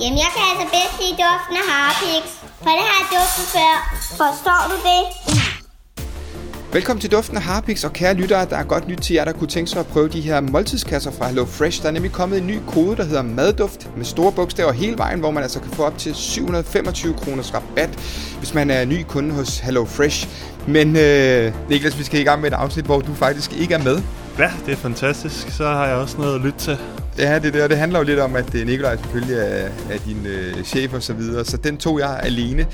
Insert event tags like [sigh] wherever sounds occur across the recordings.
Jamen, jeg kan altså bedst lide duften af harpiks, for det har jeg duftet før. Forstår du det? Velkommen til Duften af Harpix, og kære lyttere, der er godt nyt til jer, der kunne tænke sig at prøve de her måltidskasser fra Hello Fresh. Der er nemlig kommet en ny kode, der hedder madduft, med store bogstaver hele vejen, hvor man altså kan få op til 725 kroners rabat, hvis man er ny kunde hos Hello Fresh. Men øh, Niklas, vi skal i gang med et afsnit, hvor du faktisk ikke er med. Ja, det er fantastisk. Så har jeg også noget at lytte til. Ja, det der. Det handler jo lidt om, at øh, Nikolaj selvfølgelig er, er din øh, chef og så videre, så den tog jeg alene.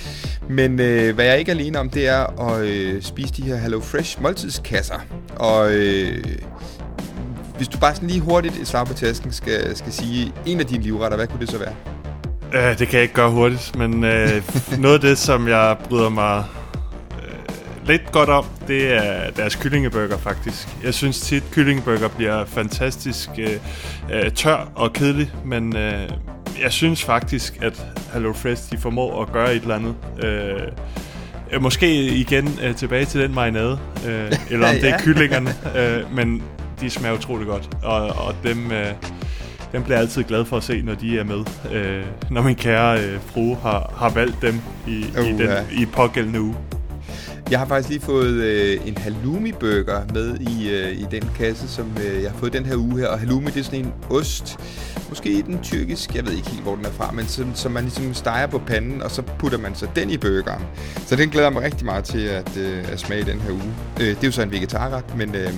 Men øh, hvad jeg ikke er alene om, det er at øh, spise de her Hello Fresh måltidskasser. Og øh, hvis du bare sådan lige hurtigt et slag på tasken skal, skal sige en af dine livretter, hvad kunne det så være? Øh, det kan jeg ikke gøre hurtigt, men øh, noget af det, som jeg bryder mig lidt godt om, det er deres kyllingeburger faktisk. Jeg synes tit, kyllingeburger bliver fantastisk øh, øh, tør og kedelig, men øh, jeg synes faktisk, at HelloFresh de formår at gøre et eller andet. Øh, måske igen øh, tilbage til den marinade, øh, [laughs] eller om ja. det er kyllingerne, øh, men de smager utrolig godt, og, og dem... Øh, dem bliver jeg altid glad for at se, når de er med. Øh, når min kære øh, frue har, har valgt dem i, uh, i, den, ja. i pågældende uge. Jeg har faktisk lige fået øh, en halloumi-burger med i, øh, i den kasse, som øh, jeg har fået den her uge her. Og halloumi, det er sådan en ost, måske den tyrkisk, jeg ved ikke helt, hvor den er fra, men som, som man ligesom steger på panden, og så putter man så den i burgeren. Så den glæder jeg mig rigtig meget til at, øh, at smage den her uge. Øh, det er jo så en vegetarret, men øh,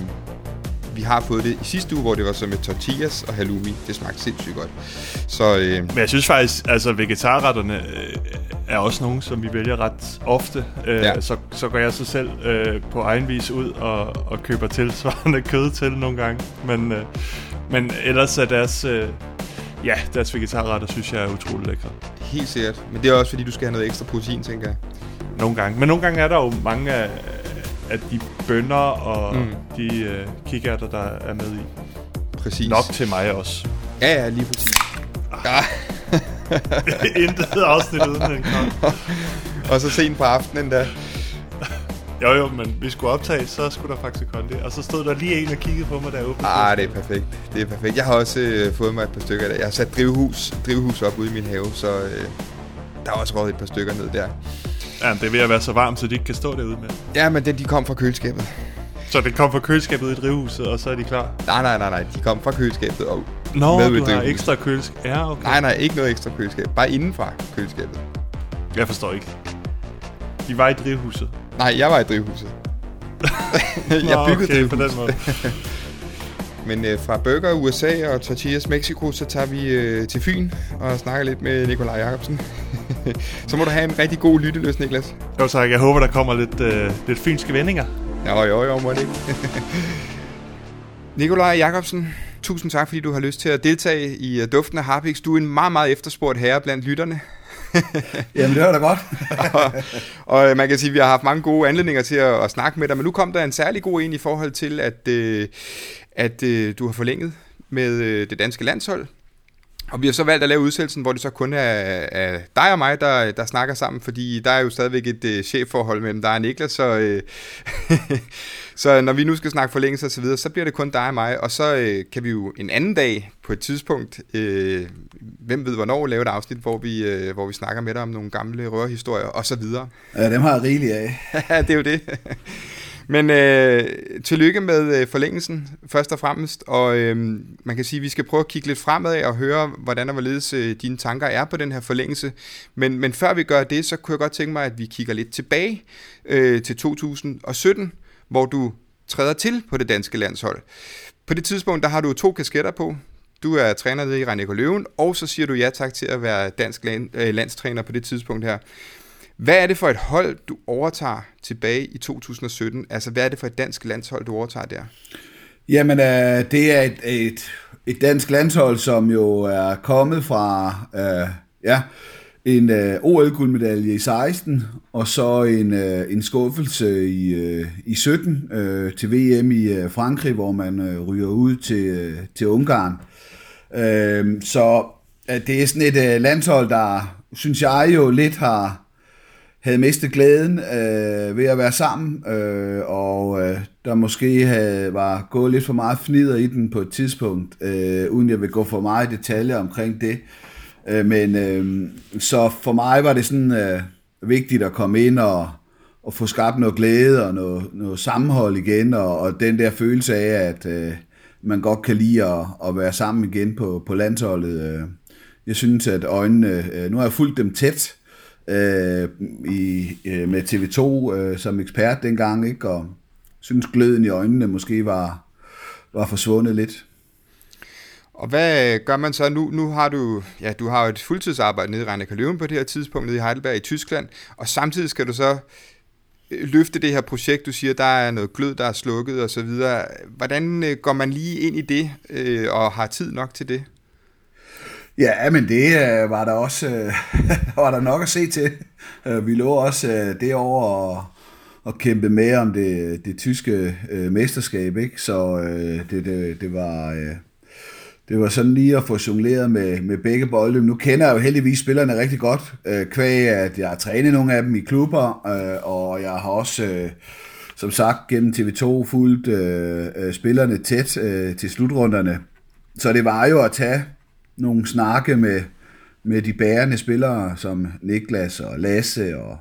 vi har fået det i sidste uge, hvor det var så med tortillas og halloumi. Det smagte sindssygt godt. Så, øh, Men jeg synes faktisk, altså vegetarretterne øh, er også nogen, som vi vælger ret ofte. Øh, ja. så, så går jeg så selv øh, på egen vis ud og, og køber tilsvarende [laughs] kød til nogle gange. Men, øh, men ellers er deres... Øh, Ja, deres vegetarretter synes jeg er utrolig lækre. Helt sikkert. Men det er også fordi, du skal have noget ekstra protein, tænker jeg. Nogle gange. Men nogle gange er der jo mange af, af de bønder og mm. de øh, kikærter, der er med i. Præcis. Nok til mig også. Ja, ja, lige præcis. Ah. Ja. [laughs] Intet afsnit uden en [laughs] Og så sent på aftenen da. Jo jo, men vi skulle optage, så skulle der faktisk komme det. Og så stod der lige en og kiggede på mig derude. Ah, det er perfekt. Det er perfekt. Jeg har også øh, fået mig et par stykker der. Jeg har sat drivhus, drivhus op ude i min have, så øh, der er også råd et par stykker ned der. Ja, det er ved at være så varmt, så de ikke kan stå derude med. Ja, men det, de kom fra køleskabet. Så det kom fra køleskabet i drivhuset, og så er de klar? Nej, nej, nej, nej. De kom fra køleskabet og Nå, med du har ekstra køleskab. Ja, okay. Nej, nej, ikke noget ekstra køleskab. Bare indenfra køleskabet. Jeg forstår ikke. De var i drivhuset? Nej, jeg var i drivhuset. [laughs] jeg byggede okay, på den måde. [laughs] Men øh, fra Burger USA og Tortillas Mexico, så tager vi øh, til Fyn og snakker lidt med Nikolaj Jacobsen. [laughs] så må du have en rigtig god lytteløs, Niklas. Jo tak, jeg håber, der kommer lidt, øh, lidt fynske vendinger. Jo, jo, jo, må det ikke. [laughs] Nikolaj Jacobsen, tusind tak, fordi du har lyst til at deltage i uh, Duften af Harpix. Du er en meget, meget efterspurgt herre blandt lytterne. [laughs] Jamen, det var da godt. og, og øh, man kan sige, at vi har haft mange gode anledninger til at, at snakke med dig, men nu kom der en særlig god en i forhold til, at, øh, at øh, du har forlænget med øh, det danske landshold. Og vi har så valgt at lave udsættelsen, hvor det så kun er, er dig og mig, der, der snakker sammen, fordi der er jo stadigvæk et øh, chefforhold mellem dig og Niklas, så, øh, [laughs] så når vi nu skal snakke forlængelse og så videre, så bliver det kun dig og mig, og så øh, kan vi jo en anden dag på et tidspunkt, øh, hvem ved hvornår, lave et afsnit, hvor vi, øh, hvor vi snakker med dig om nogle gamle rørhistorier og så videre. Ja, dem har jeg rigeligt af. [laughs] Ja, det er jo det. Men øh, tillykke med øh, forlængelsen, først og fremmest. Og øh, man kan sige, at vi skal prøve at kigge lidt fremad og høre, hvordan og hvorledes øh, dine tanker er på den her forlængelse. Men, men før vi gør det, så kunne jeg godt tænke mig, at vi kigger lidt tilbage øh, til 2017, hvor du træder til på det danske landshold. På det tidspunkt, der har du to kasketter på. Du er træner i René Løven, og så siger du ja tak til at være dansk land, øh, landstræner på det tidspunkt her. Hvad er det for et hold, du overtager tilbage i 2017? Altså, hvad er det for et dansk landshold, du overtager der? Jamen, øh, det er et, et, et dansk landshold, som jo er kommet fra øh, ja, en øh, OL-guldmedalje i 16, og så en, øh, en skuffelse i, øh, i 17 øh, til VM i øh, Frankrig, hvor man øh, ryger ud til, øh, til Ungarn. Øh, så øh, det er sådan et øh, landshold, der, synes jeg jo lidt har havde mistet glæden øh, ved at være sammen, øh, og øh, der måske havde, var gået lidt for meget fnider i den på et tidspunkt, øh, uden jeg vil gå for meget i detaljer omkring det. Øh, men øh, så for mig var det sådan øh, vigtigt at komme ind og, og få skabt noget glæde og noget, noget sammenhold igen, og, og den der følelse af, at øh, man godt kan lide at, at være sammen igen på, på landsholdet. Øh. Jeg synes, at øjnene, øh, nu har jeg fulgt dem tæt øh, i, øh, med TV2 øh, som ekspert dengang, ikke? og synes gløden i øjnene måske var, var forsvundet lidt. Og hvad gør man så nu? Nu har du, ja, du har et fuldtidsarbejde nede i Rhein Løven på det her tidspunkt, nede i Heidelberg i Tyskland, og samtidig skal du så øh, løfte det her projekt, du siger, der er noget glød, der er slukket og så videre. Hvordan øh, går man lige ind i det, øh, og har tid nok til det? Ja, men det øh, var der også øh, [laughs] var der nok at se til. Øh, vi lå også det over at, og kæmpe med om det, det tyske mesterskab, ikke? så det, det, det var det var sådan lige at få jongleret med, med begge bolde. Nu kender jeg jo heldigvis spillerne rigtig godt, øh, kvæg at jeg har trænet nogle af dem i klubber, øh, og jeg har også, øh, som sagt, gennem TV2 fulgt øh, øh, spillerne tæt øh, til slutrunderne. Så det var jo at tage nogle snakke med, med de bærende spillere, som Niklas og Lasse og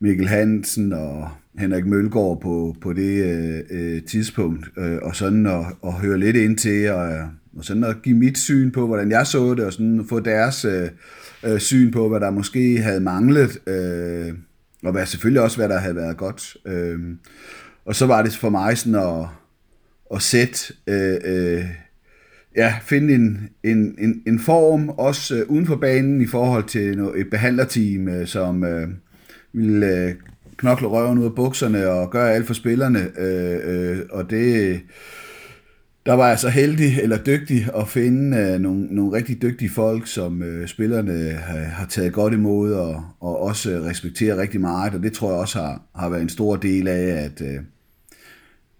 Mikkel Hansen og Henrik Mølgaard på, på det øh, øh, tidspunkt, øh, og sådan at, at høre lidt ind til, og og sådan at give mit syn på, hvordan jeg så det, og sådan få deres øh, øh, syn på, hvad der måske havde manglet, øh, og hvad, selvfølgelig også, hvad der havde været godt. Øh, og så var det for mig sådan at, at sætte, øh, øh, ja, finde en, en, en, en form, også øh, uden for banen, i forhold til noget, et behandlerteam, øh, som øh, ville øh, knokle røven ud af bukserne og gøre alt for spillerne, øh, øh, og det der var jeg så heldig eller dygtig at finde øh, nogle, nogle rigtig dygtige folk, som øh, spillerne har, har taget godt imod og, og også respekterer rigtig meget, og det tror jeg også har, har været en stor del af, at, øh,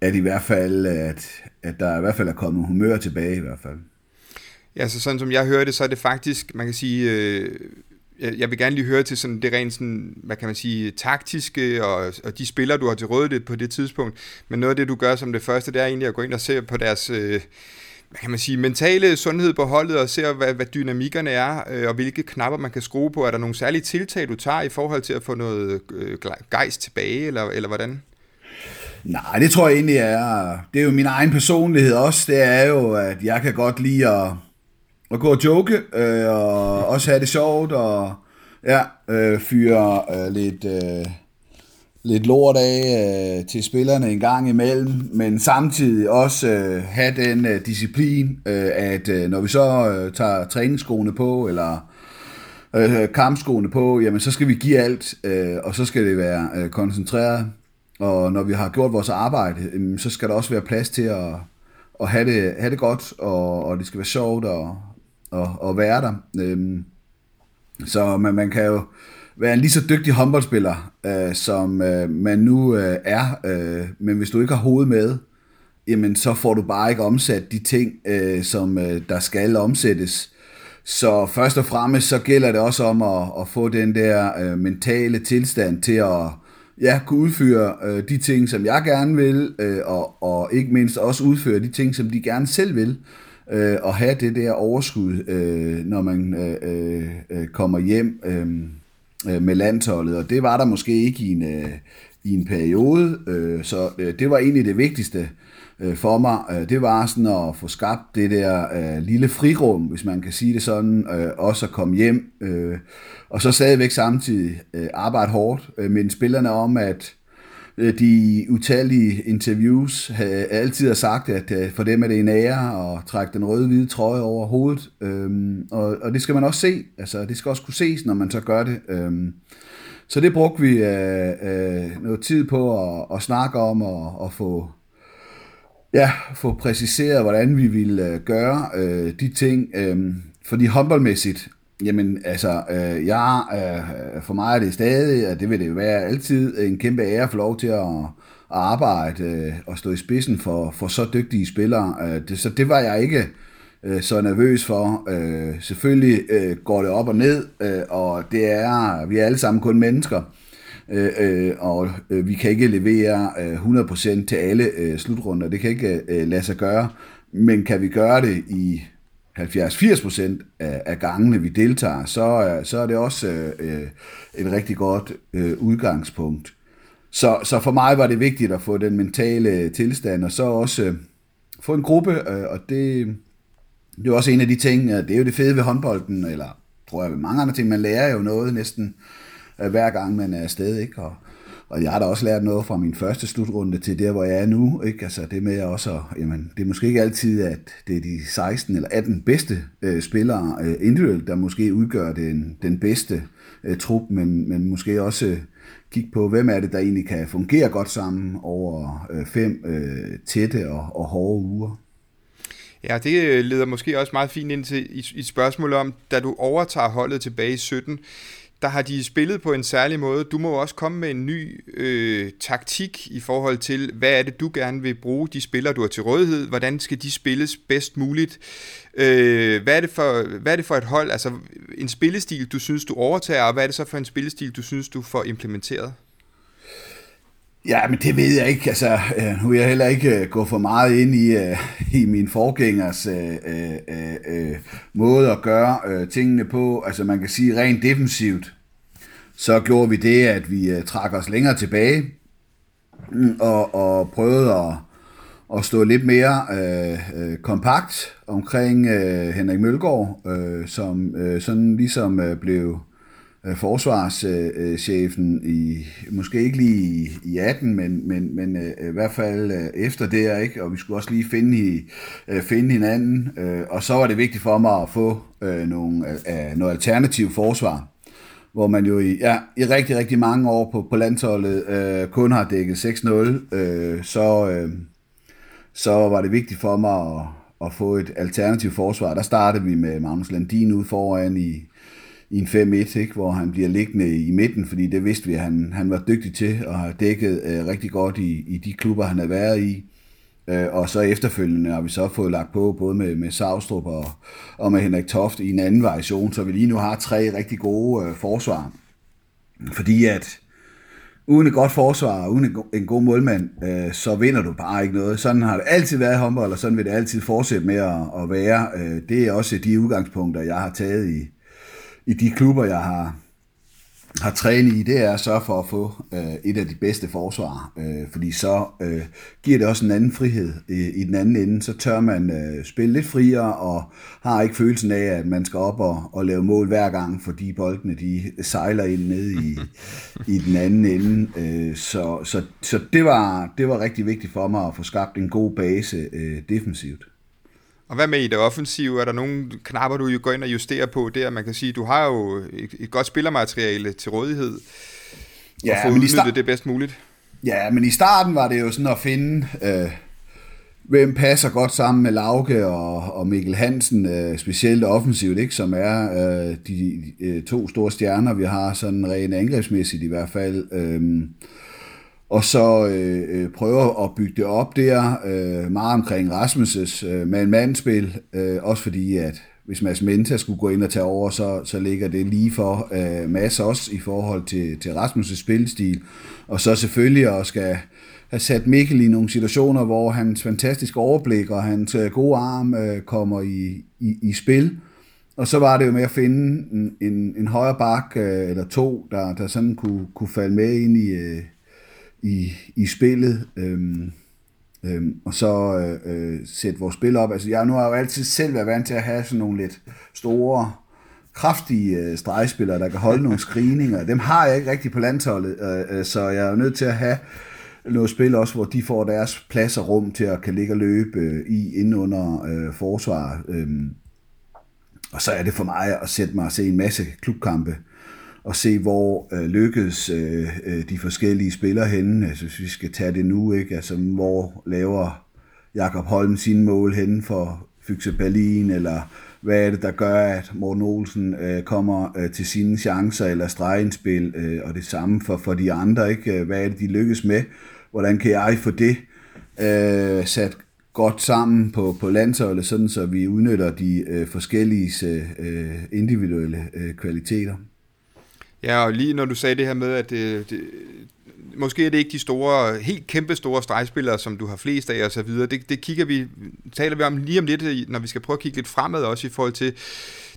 at i hvert fald, at, at der i hvert fald er kommet humør tilbage i hvert fald. Ja, så sådan som jeg hører det, så er det faktisk, man kan sige, øh, jeg vil gerne lige høre til sådan det rent sådan, hvad kan man sige, taktiske og, og de spillere, du har til rådighed på det tidspunkt. Men noget af det, du gør som det første, det er egentlig at gå ind og se på deres, øh, hvad kan man sige, mentale sundhed på holdet og se, hvad, hvad dynamikkerne er, øh, og hvilke knapper man kan skrue på. Er der nogle særlige tiltag, du tager i forhold til at få noget øh, gejst tilbage, eller, eller hvordan? Nej, det tror jeg egentlig er, det er jo min egen personlighed også, det er jo, at jeg kan godt lide at at gå og joke, øh, og også have det sjovt, og ja, øh, fyre øh, lidt, øh, lidt lort af øh, til spillerne en gang imellem, men samtidig også øh, have den øh, disciplin, øh, at øh, når vi så øh, tager træningsskoene på, eller øh, kampskoene på, jamen så skal vi give alt, øh, og så skal det være øh, koncentreret, og når vi har gjort vores arbejde, øhm, så skal der også være plads til at, at have, det, have det godt, og, og det skal være sjovt, og, at, at være der. Øhm, så man, man kan jo være en lige så dygtig håndboldspiller, øh, som øh, man nu øh, er, øh, men hvis du ikke har hovedet med, jamen så får du bare ikke omsat de ting, øh, som øh, der skal omsættes. Så først og fremmest så gælder det også om at, at få den der øh, mentale tilstand til at ja, kunne udføre øh, de ting, som jeg gerne vil, øh, og, og ikke mindst også udføre de ting, som de gerne selv vil øh, og have det der overskud, øh, når man øh, øh, kommer hjem øh, øh, med landsholdet, og det var der måske ikke i en, øh, i en periode, øh, så øh, det var egentlig det vigtigste øh, for mig, øh, det var sådan at få skabt det der øh, lille frirum, hvis man kan sige det sådan, øh, også at komme hjem, øh, og så stadigvæk samtidig øh, arbejde hårdt, øh, med spillerne om, at Øh, de utallige interviews havde altid har sagt, at øh, for dem er det en ære at trække den røde-hvide trøje over hovedet. Øhm, og, og det skal man også se. Altså, det skal også kunne ses, når man så gør det. Øhm, så det brugte vi øh, øh, noget tid på at, at snakke om og at få, ja, få præciseret, hvordan vi ville øh, gøre øh, de ting. Øh, fordi håndboldmæssigt, Jamen, altså, øh, jeg, øh, for mig er det stadig, og det vil det være altid, en kæmpe ære at få lov til at, at arbejde øh, og stå i spidsen for, for så dygtige spillere. Øh, det, så det var jeg ikke øh, så nervøs for. Øh, selvfølgelig øh, går det op og ned, øh, og det er, vi er alle sammen kun mennesker. Øh, øh, og øh, vi kan ikke levere øh, 100% til alle øh, slutrunder. Det kan ikke øh, lade sig gøre. Men kan vi gøre det i 70-80% af, af gangene, vi deltager, så, øh, så er det også øh, øh, et rigtig godt øh, udgangspunkt. Så, så for mig var det vigtigt at få den mentale tilstand, og så også øh, få en gruppe, øh, og det, det er også en af de ting, det er jo det fede ved håndbolden, eller tror jeg ved mange andre ting, man lærer jo noget næsten øh, Øh, hver gang man er afsted, ikke? Og, og jeg har da også lært noget fra min første slutrunde til der, hvor jeg er nu. Ikke? Altså det med også, jamen, det er måske ikke altid, at det er de 16 eller 18 bedste øh, spillere øh, individuelt, der måske udgør den, den bedste øh, trup, men, men måske også øh, kigge på, hvem er det, der egentlig kan fungere godt sammen over øh, fem øh, tætte og, og hårde uger. Ja, det øh, leder måske også meget fint ind til i, i spørgsmål om, da du overtager holdet tilbage i 17, der har de spillet på en særlig måde. Du må også komme med en ny øh, taktik i forhold til, hvad er det, du gerne vil bruge de spillere, du har til rådighed? Hvordan skal de spilles bedst muligt? Øh, hvad, er det for, hvad er det for et hold? Altså en spillestil, du synes, du overtager, og hvad er det så for en spillestil, du synes, du får implementeret? Ja, men det ved jeg ikke. Altså, øh, nu vil jeg heller ikke øh, gå for meget ind i, øh, i min forgængers øh, øh, øh, måde at gøre øh, tingene på. Altså, man kan sige rent defensivt, så gjorde vi det, at vi øh, trak os længere tilbage mm, og, og prøvede at, at stå lidt mere øh, øh, kompakt omkring øh, Henrik Mølgaard, øh, som øh, sådan ligesom øh, blev øh, Øh, forsvarschefen i, måske ikke lige i 18, men, men, men øh, i hvert fald øh, efter det, ikke? og vi skulle også lige finde, i, øh, finde hinanden, øh, og så var det vigtigt for mig at få øh, nogle, øh, noget alternativ forsvar, hvor man jo i, ja, i rigtig, rigtig mange år på, på landsholdet øh, kun har dækket 6-0, øh, så, øh, så var det vigtigt for mig at, at få et alternativ forsvar. Der startede vi med Magnus Landin ud foran i, i en 5-1, ikke, hvor han bliver liggende i midten, fordi det vidste vi, at han, han var dygtig til og har dækket øh, rigtig godt i, i de klubber, han har været i. Øh, og så efterfølgende har vi så fået lagt på, både med, med Savstrup og, og med Henrik Toft i en anden variation, så vi lige nu har tre rigtig gode øh, forsvar. Fordi at uden et godt forsvar, uden en, en god målmand, øh, så vinder du bare ikke noget. Sådan har det altid været i håndbold, og sådan vil det altid fortsætte med at, at være. Øh, det er også de udgangspunkter, jeg har taget i, i de klubber, jeg har, har trænet i, det er at sørge for at få øh, et af de bedste forsvar, øh, fordi så øh, giver det også en anden frihed i, i den anden ende. Så tør man øh, spille lidt friere og har ikke følelsen af, at man skal op og, og lave mål hver gang, fordi boldene de sejler ind ned i, i den anden ende. Øh, så så, så det, var, det var rigtig vigtigt for mig at få skabt en god base øh, defensivt. Og hvad med i det offensive? Er der nogle knapper, du går ind og justerer på der? Man kan sige, du har jo et, et godt spillermateriale til rådighed. Ja, og få udnyttet start... det bedst muligt. Ja, men i starten var det jo sådan at finde, øh, hvem passer godt sammen med Lauke og, og Mikkel Hansen, øh, specielt offensivt, ikke, som er øh, de øh, to store stjerner, vi har sådan rent angrebsmæssigt i hvert fald. Øh, og så øh, øh, prøver at bygge det op der, øh, meget omkring Rasmus' øh, mand-mandspil, øh, også fordi at hvis Mads Menta skulle gå ind og tage over, så, så ligger det lige for øh, Mads også i forhold til, til Rasmus' spilstil, og så selvfølgelig også skal have sat Mikkel i nogle situationer, hvor hans fantastiske overblik og hans øh, gode arm øh, kommer i, i, i spil, og så var det jo med at finde en, en, en højre bak øh, eller to, der, der sådan kunne, kunne falde med ind i, øh, i, i spillet, øhm, øhm, og så øh, øh, sætte vores spil op. Altså, jeg nu har jo altid selv været vant til at have sådan nogle lidt store, kraftige øh, stregspillere, der kan holde nogle screeninger. Dem har jeg ikke rigtig på landsholdet, øh, øh, så jeg er nødt til at have noget spil også, hvor de får deres plads og rum til at kan ligge og løbe øh, i inden under øh, forsvar. Øh, og så er det for mig at sætte mig og se en masse klubkampe og se, hvor øh, lykkes øh, øh, de forskellige spillere henne. Altså, hvis vi skal tage det nu, ikke? Altså, hvor laver Jakob Holm sine mål henne for Fyxe Berlin, eller hvad er det, der gør, at Morten Olsen øh, kommer øh, til sine chancer eller stregenspil, øh, og det samme for, for de andre, ikke? Hvad er det, de lykkes med? Hvordan kan jeg få det øh, sat godt sammen på, på landsholdet, sådan så vi udnytter de øh, forskellige øh, øh, individuelle øh, kvaliteter. Ja, og lige når du sagde det her med, at det, det, måske er det ikke de store, helt kæmpe store stregspillere, som du har flest af og så videre. Det, det kigger vi, taler vi om lige om lidt, øh, når vi skal prøve at kigge lidt fremad også i forhold til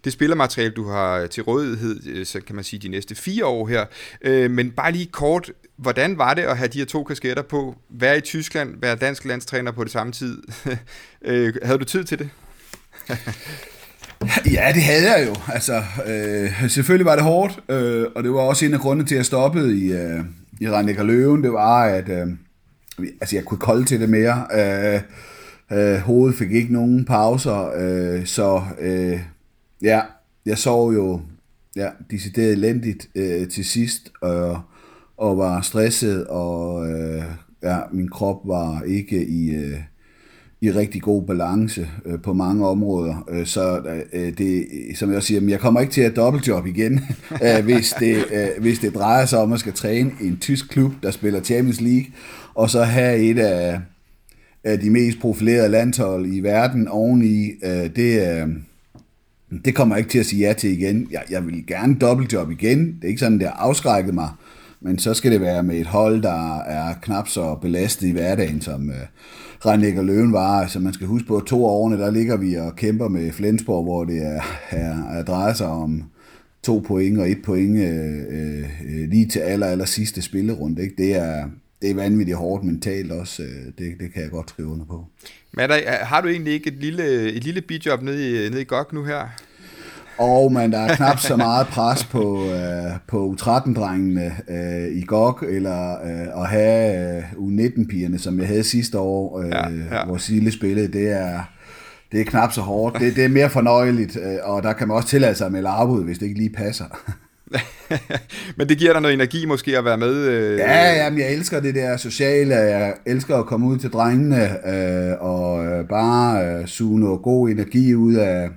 det spillermateriale, du har til rådighed, øh, så kan man sige de næste fire år her. Men bare lige kort, hvordan var det at have de her to kasketter på? Være i Tyskland, være dansk landstræner på det samme tid. [laughs] Havde du tid til det? [laughs] Ja, det havde jeg jo. Altså, øh, selvfølgelig var det hårdt, øh, og det var også en af grundene til, at jeg stoppede i, øh, i Randæk Løven. Det var, at øh, altså, jeg kunne kolde til det mere. Øh, øh, hovedet fik ikke nogen pauser, øh, så øh, ja, jeg sov jo ja, decideret elendigt øh, til sidst, øh, og var stresset, og øh, ja, min krop var ikke i... Øh, i rigtig god balance øh, på mange områder. Øh, så øh, det, som jeg også siger, jeg kommer ikke til at dobbeltjob igen, [laughs] øh, hvis, det, øh, hvis det drejer sig om at skal træne i en tysk klub, der spiller Champions League, og så have et af, af de mest profilerede landshold i verden oveni. Øh, det, øh, det kommer jeg ikke til at sige ja til igen. Jeg, jeg vil gerne dobbeltjob igen. Det er ikke sådan, det har afskrækket mig. Men så skal det være med et hold, der er knap så belastet i hverdagen, som øh, Rennik og Løven var. Så man skal huske på, at to årene, der ligger vi og kæmper med Flensborg, hvor det er, er, er drejer sig om to point og et point øh, øh, øh lige til aller, aller sidste spillerunde. Ikke? Det, er, det er vanvittigt hårdt mentalt også. Øh, det, det kan jeg godt skrive under på. Men der, har du egentlig ikke et lille, et lille bidjob nede i, nede i GOG nu her? Og man der er knap så meget pres på, øh, på U13-drengene øh, i GOG, eller øh, at have øh, U19-pigerne, som jeg havde sidste år, øh, ja, ja. hvor Sille spillede. Det er, det er knap så hårdt. Det, det er mere fornøjeligt, øh, og der kan man også tillade sig med afbud, hvis det ikke lige passer. [laughs] Men det giver dig noget energi måske at være med? Øh... Ja, jamen, jeg elsker det der sociale. Jeg elsker at komme ud til drengene øh, og øh, bare øh, suge noget god energi ud af,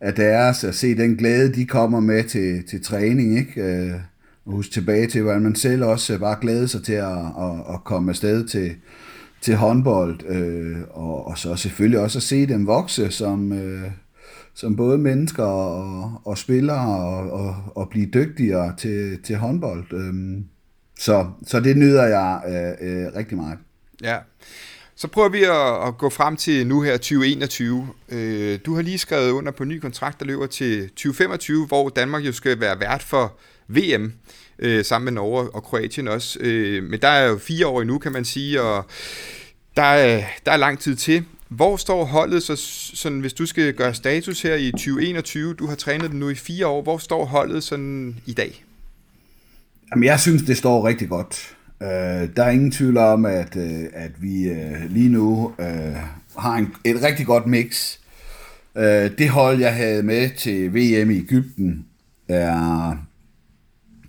af deres, at se den glæde, de kommer med til, til træning, ikke? Øh, huske tilbage til, hvordan man selv også øh, bare glæder sig til at, at, at komme afsted til, til håndbold, øh, og, og så selvfølgelig også at se dem vokse som, øh, som både mennesker og, og spillere, og, og, og blive dygtigere til, til håndbold. Øh, så, så det nyder jeg øh, øh, rigtig meget. Ja. Så prøver vi at, at gå frem til nu her 2021. Øh, du har lige skrevet under på en ny kontrakt, der løber til 2025, hvor Danmark jo skal være vært for VM øh, sammen med Norge og Kroatien også. Øh, men der er jo fire år endnu, kan man sige, og der er, der er lang tid til. Hvor står holdet, så, sådan, hvis du skal gøre status her i 2021, du har trænet den nu i fire år, hvor står holdet sådan i dag? Jamen, jeg synes, det står rigtig godt. Øh, der er ingen tvivl om, at, øh, at vi øh, lige nu øh, har en, et rigtig godt mix. Øh, det hold, jeg havde med til VM i Ægypten, er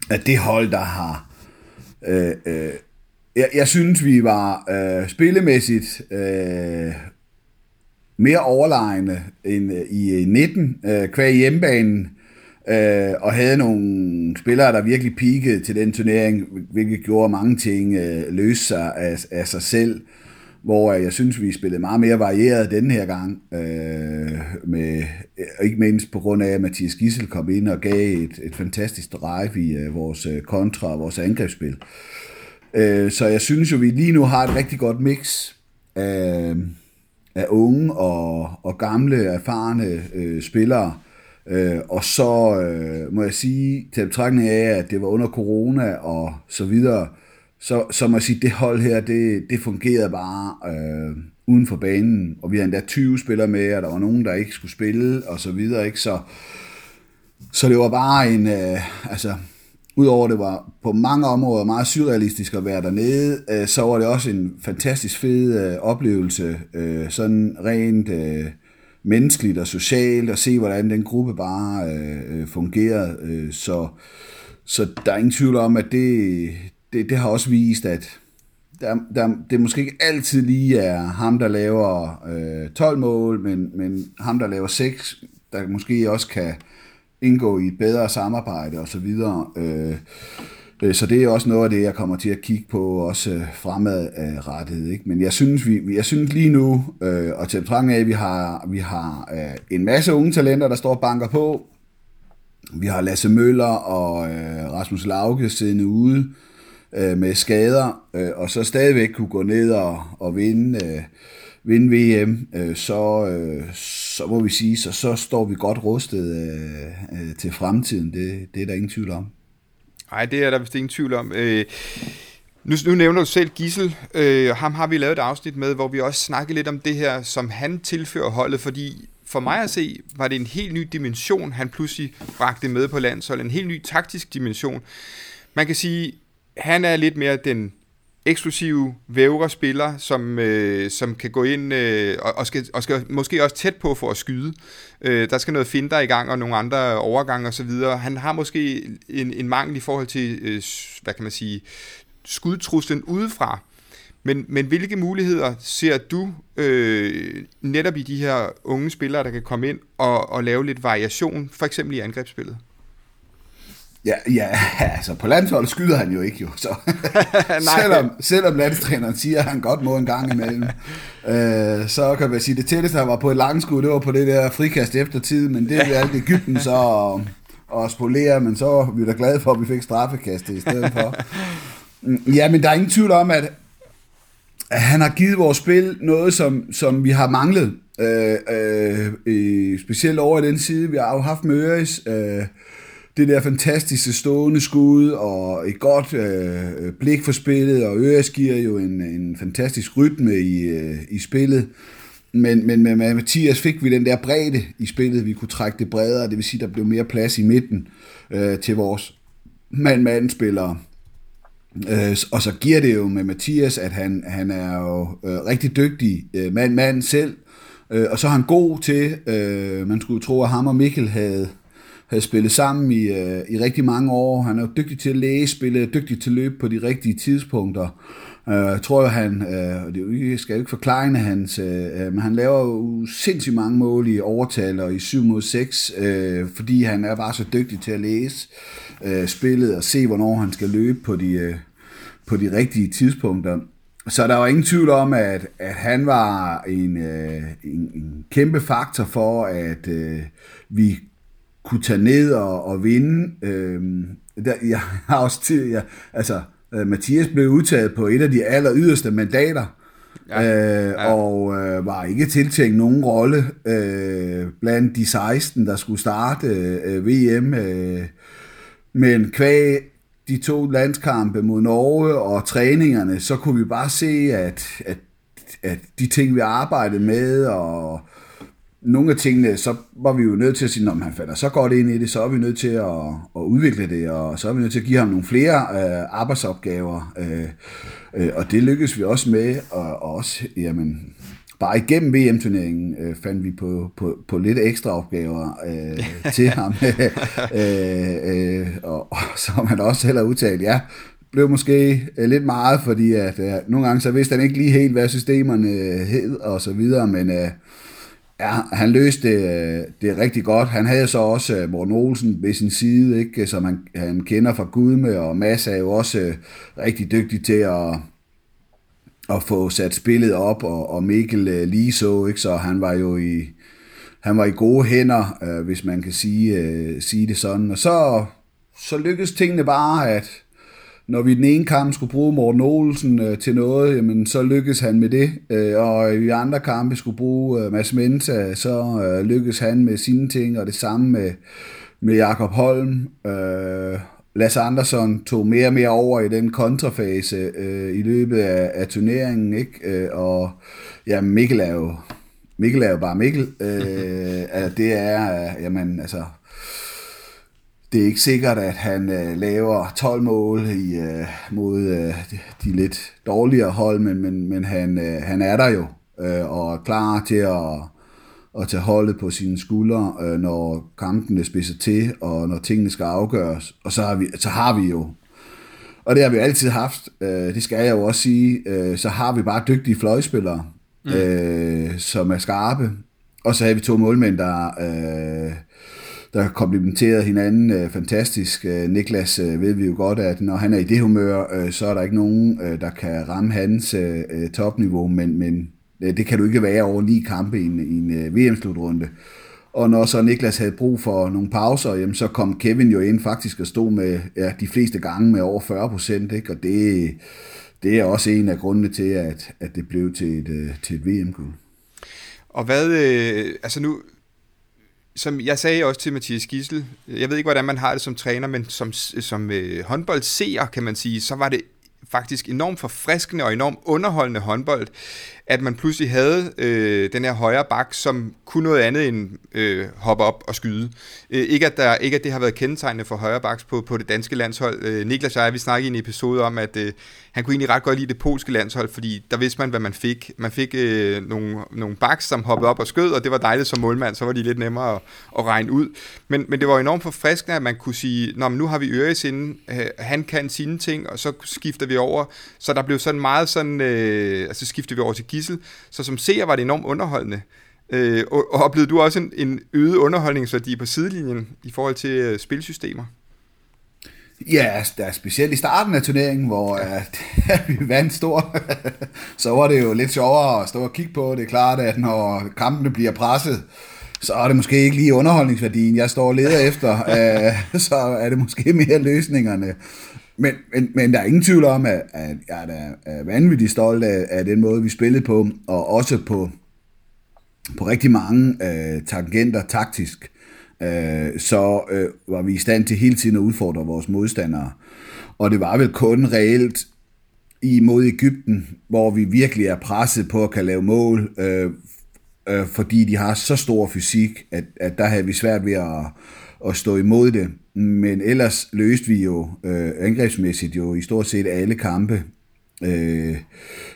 at det hold, der har... Øh, øh, jeg, jeg synes, vi var øh, spillemæssigt øh, mere overlegne end øh, i 19, øh, kvæg øh, hjemmebanen øh, og havde nogle spillere, der virkelig peakede til den turnering, hvilket gjorde mange ting øh, løse sig af, af sig selv, hvor øh, jeg synes, vi spillede meget mere varieret den her gang, øh, med, øh, ikke mindst på grund af, at Mathias Gissel kom ind og gav et, et fantastisk drive i øh, vores øh, kontra og vores angrebsspil. Øh, så jeg synes jo, vi lige nu har et rigtig godt mix af, af unge og, og gamle, erfarne øh, spillere, Øh, Øh, og så øh, må jeg sige, til betragtning af, at det var under corona og så videre, så, så må jeg sige, det hold her, det, det fungerede bare øh, uden for banen, og vi havde endda 20 spillere med, og der var nogen, der ikke skulle spille, og så videre, ikke? Så, så det var bare en, øh, altså, udover det var på mange områder meget surrealistisk at være dernede, øh, så var det også en fantastisk fed øh, oplevelse, øh, sådan rent... Øh, menneskeligt og socialt, og se, hvordan den gruppe bare øh, øh, fungerede. Øh, så, så der er ingen tvivl om, at det, det, det har også vist, at der, der, det måske ikke altid lige er ham, der laver øh, 12 mål, men, men ham, der laver 6, der måske også kan indgå i et bedre samarbejde osv. Øh, Øh, så det er også noget af det, jeg kommer til at kigge på, også øh, fremadrettet. Ikke? Men jeg synes, vi, jeg synes lige nu, øh, og til trang af, at vi har, vi har øh, en masse unge talenter, der står og banker på. Vi har Lasse Møller og Rasmus Lauke siddende ude øh, med skader, øh, og så stadigvæk kunne gå ned og, og vinde, øh, vinde VM, øh, så, øh, så må vi sige, så, så står vi godt rustet øh, øh, til fremtiden. Det, det er der ingen tvivl om. Nej, det er der vist ingen tvivl om. Øh, nu, nu nævner du selv Gissel. Øh, ham har vi lavet et afsnit med, hvor vi også snakkede lidt om det her, som han tilfører holdet, fordi for mig at se, var det en helt ny dimension, han pludselig bragte med på landsholdet. En helt ny taktisk dimension. Man kan sige, han er lidt mere den eksklusive vævre spiller, som, øh, som kan gå ind øh, og, og, skal, og skal måske også tæt på for at skyde. Øh, der skal noget finder i gang og nogle andre overgange osv. Han har måske en, en mangel i forhold til, øh, hvad kan man sige, skudtruslen udefra. Men, men hvilke muligheder ser du øh, netop i de her unge spillere, der kan komme ind og, og lave lidt variation, for eksempel i angrebsspillet? Ja, ja, [laughs] altså på landsholdet skyder han jo ikke jo, så. [laughs] Selvom, selvom landstræneren siger, at han godt må en gang imellem, [laughs] øh, så kan man sige, det tætteste, han var på et langskud, det var på det der frikast efter tid, men det er alt Ægypten så og, og spolere, men så var vi da glade for, at vi fik straffekastet i stedet for. Ja, men der er ingen tvivl om, at, at han har givet vores spil noget, som, som vi har manglet, øh, øh, specielt over i den side, vi har jo haft med Øres, øh, det der fantastiske stående skud og et godt øh, blik for spillet, og Øres giver jo en, en fantastisk rytme i, øh, i spillet. Men, men med, Mathias fik vi den der bredde i spillet, vi kunne trække det bredere, det vil sige, der blev mere plads i midten øh, til vores mand-mand-spillere. Øh, og så giver det jo med Mathias, at han, han er jo øh, rigtig dygtig øh, mand-mand selv, øh, og så er han god til, øh, man skulle tro, at ham og Mikkel havde havde spillet sammen i, øh, i rigtig mange år. Han er jo dygtig til at læse spillet, dygtig til at løbe på de rigtige tidspunkter. Uh, jeg tror jo, han, øh, det jeg skal jo ikke forklare hans, øh, øh, men han laver jo sindssygt mange mål i overtaler i 7 mod 6, øh, fordi han er bare så dygtig til at læse øh, spillet og se, hvornår han skal løbe på de, øh, på de rigtige tidspunkter. Så der var ingen tvivl om, at, at han var en, øh, en, en kæmpe faktor for, at øh, vi kunne tage ned og, og vinde. Øhm, der, jeg har også til, ja, altså, øh, Mathias blev udtaget på et af de aller yderste mandater, ja, øh, ja. og øh, var ikke tiltænkt nogen rolle øh, blandt de 16, der skulle starte øh, VM. Øh, men kvæg de to landskampe mod Norge og træningerne, så kunne vi bare se, at, at, at de ting, vi arbejdede med, og nogle af tingene, så var vi jo nødt til at sige, når han falder så godt ind i det, så er vi nødt til at, at udvikle det, og så er vi nødt til at give ham nogle flere øh, arbejdsopgaver. Øh, øh, og det lykkedes vi også med, og, og også, jamen, bare igennem VM-turneringen øh, fandt vi på, på, på lidt ekstra opgaver øh, [laughs] til ham. øh, øh, og, og så har man også heller udtalt, ja, blev måske øh, lidt meget, fordi at øh, nogle gange så vidste han ikke lige helt, hvad systemerne hed og så videre, men øh, Ja, han løste det, øh, det rigtig godt. Han havde så også øh, Morten Olsen ved sin side, ikke, som han, han kender fra Gudme, og Mads er jo også øh, rigtig dygtig til at, at få sat spillet op, og, og Mikkel lige så, ikke, så han var jo i, han var i gode hænder, hvis man kan sige, sige det sådan. Og så, så lykkedes tingene bare, at når vi i den ene kamp skulle bruge Morten Olsen øh, til noget, jamen, så lykkedes han med det. Øh, og i andre kampe skulle bruge øh, Mads Mensa, så øh, lykkedes han med sine ting, og det samme med, med Jakob Holm. Øh, Lasse Andersson tog mere og mere over i den kontrafase øh, i løbet af, af turneringen, ikke? Øh, og ja, Mikkel er jo Mikkel er jo bare Mikkel. Øh, [laughs] det er, jamen, altså, det er ikke sikkert, at han øh, laver 12 mål i, øh, mod øh, de lidt dårligere hold, men, men, men han, øh, han er der jo, øh, og er klar til at, at tage holdet på sine skuldre, øh, når kampene spidser til, og når tingene skal afgøres. Og så har vi, så har vi jo, og det har vi altid haft, øh, det skal jeg jo også sige, øh, så har vi bare dygtige fløjspillere, mm. øh, som er skarpe. Og så har vi to målmænd, der... Øh, der komplementerede hinanden øh, fantastisk. Øh, Niklas øh, ved vi jo godt, at når han er i det humør, øh, så er der ikke nogen, øh, der kan ramme hans øh, øh topniveau, men, men øh, det kan du ikke være over ni kampe i en, i en øh, VM-slutrunde. Og når så Niklas havde brug for nogle pauser, jamen, så kom Kevin jo ind faktisk og stod med ja, de fleste gange med over 40 procent, og det, det er også en af grundene til, at, at det blev til et, øh, til et VM-guld. Og hvad, øh, altså nu, som jeg sagde også til Mathias Gissel, jeg ved ikke, hvordan man har det som træner, men som, som øh, håndboldseer, kan man sige, så var det faktisk enormt forfriskende og enormt underholdende håndbold, at man pludselig havde øh, den her højre bak, som kunne noget andet end øh, hoppe op og skyde. Øh, ikke, at der, ikke at det har været kendetegnende for højre baks på, på det danske landshold. Øh, Niklas og jeg, vi snakkede i en episode om, at øh, han kunne egentlig ret godt lide det polske landshold, fordi der vidste man, hvad man fik. Man fik øh, nogle, nogle baks, som hoppede op og skød, og det var dejligt som målmand, så var de lidt nemmere at, at regne ud. Men, men det var enormt forfriskende, at man kunne sige, Nå, men nu har vi Øres inde, øh, han kan sine ting, og så skifter vi over. Så der blev sådan meget sådan, øh, altså skifter vi over til Gissel. Så som seer var det enormt underholdende. Øh, og, og oplevede du også en, en øget underholdningsværdi på sidelinjen i forhold til øh, spilsystemer? Ja, der er specielt i starten af turneringen, hvor ja. [laughs] at, vi vandt stor, [laughs] så var det jo lidt sjovere at stå og kigge på. Det er klart, at når kampene bliver presset, så er det måske ikke lige underholdningsværdien, jeg står og leder [laughs] efter, øh, så er det måske mere løsningerne. Men, men, men der er ingen tvivl om, at, at jeg er vanvittigt stolt af, af den måde, vi spillede på, og også på, på rigtig mange øh, tangenter taktisk. Øh, så øh, var vi i stand til hele tiden at udfordre vores modstandere. Og det var vel kun reelt imod Ægypten, hvor vi virkelig er presset på at kan lave mål, øh, øh, fordi de har så stor fysik, at, at der havde vi svært ved at, at stå imod det. Men ellers løste vi jo øh, angrebsmæssigt jo i stort set alle kampe. Øh,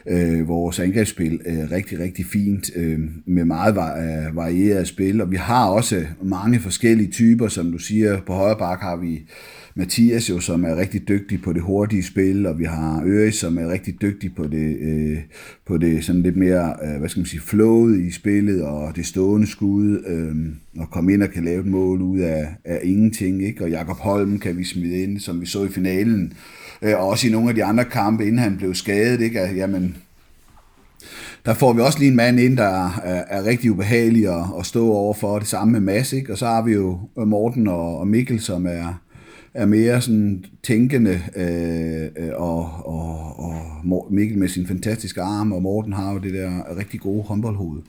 øh, vores angrebsspil øh, rigtig, rigtig fint øh, med meget var, øh, varieret spil, og vi har også mange forskellige typer, som du siger, på højre bak har vi Mathias jo, som er rigtig dygtig på det hurtige spil, og vi har Øres, som er rigtig dygtig på det, øh, på det sådan lidt mere, øh, hvad skal man sige, flowet i spillet, og det stående skud, øh, og komme ind og kan lave et mål ud af, af ingenting, ikke? Og Jakob Holm kan vi smide ind, som vi så i finalen, øh, og også i nogle af de andre kampe, inden han blev skadet, ikke? At, jamen, der får vi også lige en mand ind, der er, er rigtig ubehagelig at, at stå over for det samme med Mads, ikke? og så har vi jo Morten og, og Mikkel, som er, er mere sådan tænkende, øh, øh og, og, og Mikkel med sin fantastiske arm, og Morten har jo det der rigtig gode håndboldhoved.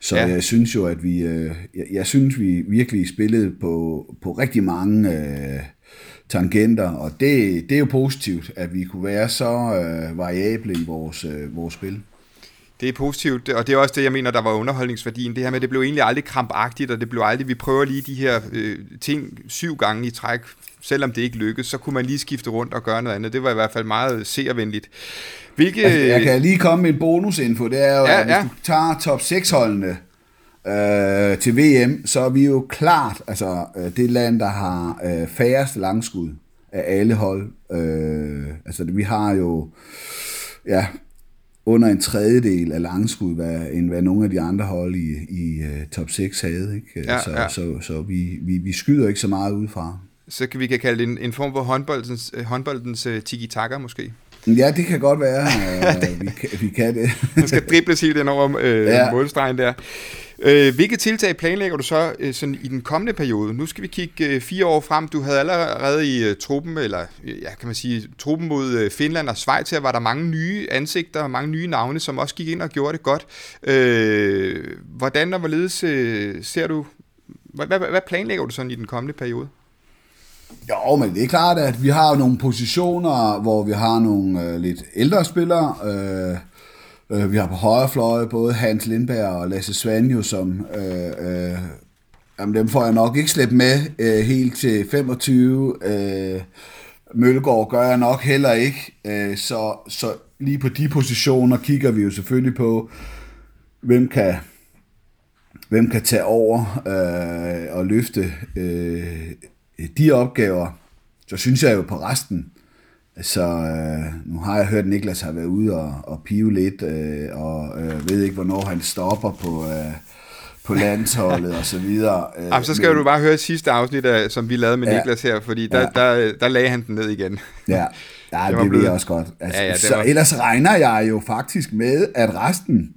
Så ja. jeg synes jo, at vi, øh, jeg, jeg synes, vi virkelig spillede på, på rigtig mange øh, tangenter, og det, det er jo positivt, at vi kunne være så øh, variable i vores, øh, vores spil. Det er positivt, og det er også det, jeg mener, der var underholdningsværdien. Det her med, det blev egentlig aldrig krampagtigt, og det blev aldrig, vi prøver lige de her øh, ting syv gange i træk, selvom det ikke lykkedes, så kunne man lige skifte rundt og gøre noget andet. Det var i hvert fald meget seervenligt. Hvilke... Altså, jeg kan lige komme med en bonusinfo, det er jo, ja, at hvis ja. du tager top 6 holdene øh, til VM, så er vi jo klart altså, øh, det land, der har øh, færrest langskud af alle hold. Øh, altså vi har jo ja, under en tredjedel af langskud, hvad, end hvad nogle af de andre hold i, i uh, top 6 havde. Ikke? Ja, så ja. så, så vi, vi, vi skyder ikke så meget udefra. Så kan vi kan kalde det en, en form for håndboldens, øh, håndboldens uh, tiki-taka måske? Ja, det kan godt være. uh, vi, kan, vi kan det. [laughs] Man skal dribles helt den over uh, ja. målstregen der. Øh, hvilke tiltag planlægger du så øh, sådan i den kommende periode? Nu skal vi kigge øh, fire år frem. Du havde allerede i øh, truppen, eller øh, ja, kan man sige, truppen mod øh, Finland og Schweiz, her var der mange nye ansigter og mange nye navne, som også gik ind og gjorde det godt. Øh, hvordan og hvorledes øh, ser du, hvad, hvad, hvad planlægger du sådan i den kommende periode? Jo, men det er klart, at vi har nogle positioner, hvor vi har nogle øh, lidt ældre spillere, øh, Øh, vi har på højre fløje både Hans Lindberg og Lasse Svanjo, som øh, øh, jamen, dem får jeg nok ikke slæbt med øh, helt til 25. Øh, Mølgaard gør jeg nok heller ikke. Øh, så, så lige på de positioner kigger vi jo selvfølgelig på, hvem kan, hvem kan tage over øh, og løfte øh, de opgaver. Så synes jeg jo på resten, så øh, nu har jeg hørt, at Niklas har været ude og, og pive lidt, øh, og øh, ved ikke, hvornår han stopper på, øh, på landsholdet og så videre. Øh, Jamen, så skal men, du bare høre sidste afsnit, af, som vi lavede med ja, Niklas her, fordi der, ja. der, der lagde han den ned igen. Ja, [laughs] ja det, det bliver også godt. Altså, ja, ja, så var... ellers regner jeg jo faktisk med, at resten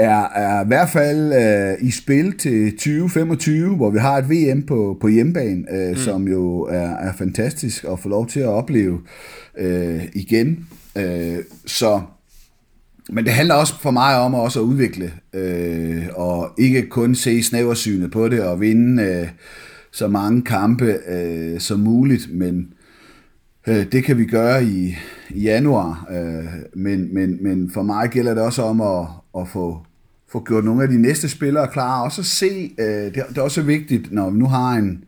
er, er i hvert fald øh, i spil til 2025, hvor vi har et VM på, på hjemmebane, øh, mm. som jo er, er fantastisk at få lov til at opleve øh, igen. Øh, så, men det handler også for mig om også at udvikle, øh, og ikke kun se snæversynet på det og vinde øh, så mange kampe øh, som muligt, men øh, det kan vi gøre i, i januar. Øh, men, men, men for mig gælder det også om at, at få få gjort nogle af de næste spillere klar, og så se, øh, det, det er også vigtigt, når vi nu har en,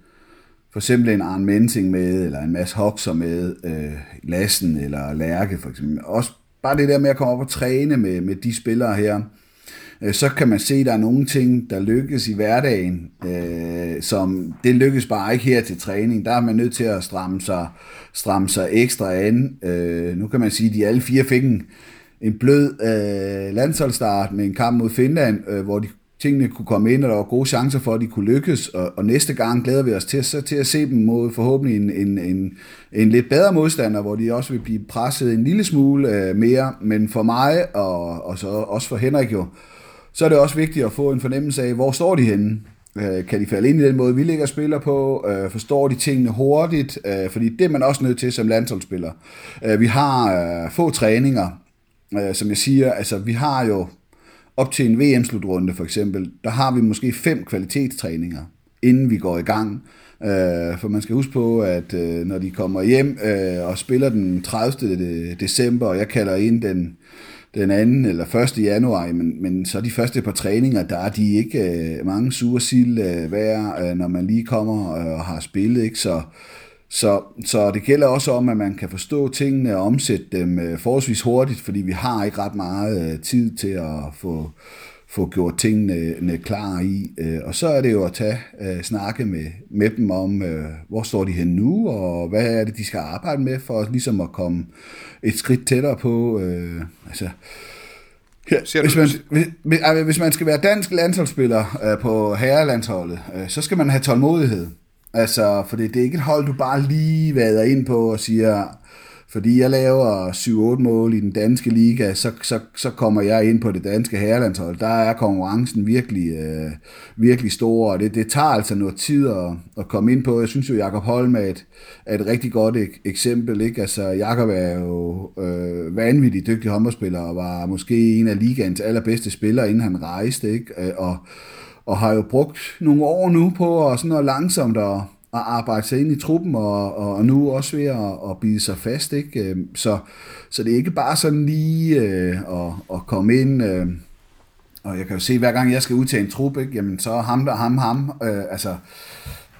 for eksempel en Arne Mensing med, eller en masse Hoxer med, øh, Lassen eller Lærke for eksempel. Også bare det der med at komme op og træne med, med de spillere her, øh, så kan man se, at der er nogle ting, der lykkes i hverdagen, øh, som det lykkes bare ikke her til træning. Der er man nødt til at stramme sig, stramme sig ekstra an. Øh, nu kan man sige, at de alle fire fik en, en blød øh, landsholdsstart med en kamp mod Finland, øh, hvor de tingene kunne komme ind, og der var gode chancer for, at de kunne lykkes, og, og næste gang glæder vi os til, så, til at se dem mod forhåbentlig en, en, en, en lidt bedre modstander, hvor de også vil blive presset en lille smule øh, mere, men for mig, og, og så også for Henrik jo, så er det også vigtigt at få en fornemmelse af, hvor står de henne? Øh, kan de falde ind i den måde, vi ligger og spiller på? Øh, forstår de tingene hurtigt? Øh, fordi det er man også nødt til som landsholdsspiller. Øh, vi har øh, få træninger, Øh, som jeg siger, altså vi har jo op til en VM-slutrunde for eksempel, der har vi måske fem kvalitetstræninger, inden vi går i gang. Øh, for man skal huske på, at øh, når de kommer hjem øh, og spiller den 30. Øh, december, og jeg kalder ind den, den 2. eller 1. januar, men, men så de første par træninger, der er de ikke øh, mange sure sild øh, værd, øh, når man lige kommer øh, og har spillet. Ikke? Så, så, så det gælder også om, at man kan forstå tingene og omsætte dem øh, forholdsvis hurtigt, fordi vi har ikke ret meget øh, tid til at få, få gjort tingene klar i. Øh, og så er det jo at tage snakke med, med dem om, hvor står de hen nu, og hvad er det, de skal arbejde med, for ligesom at komme et skridt tættere på. altså, Ja, hvis, man, hvis, hvis man skal være dansk landsholdsspiller på herrelandsholdet, så skal man have tålmodighed. Altså, for det er ikke et hold, du bare lige vader ind på og siger, fordi jeg laver 7-8 mål i den danske liga, så, så, så kommer jeg ind på det danske herrelandshold. Der er konkurrencen virkelig, øh, virkelig stor, og det, det tager altså noget tid at, at komme ind på. Jeg synes jo, Jakob Holm er et, er et rigtig godt ek, eksempel. Ikke? Altså, Jakob er jo øh, vanvittigt dygtig håndboldspiller, og var måske en af ligaens allerbedste spillere, inden han rejste. Ikke? Øh, og, og har jo brugt nogle år nu på at, sådan at langsomt at, at arbejde sig ind i truppen, og, og nu også ved at, at bide sig fast. Ikke? Øhm, så, så det er ikke bare sådan lige øh, at, at komme ind, øh, og jeg kan jo se, hver gang jeg skal udtage en trup, ikke? jamen så ham der, ham, ham. Øh, altså,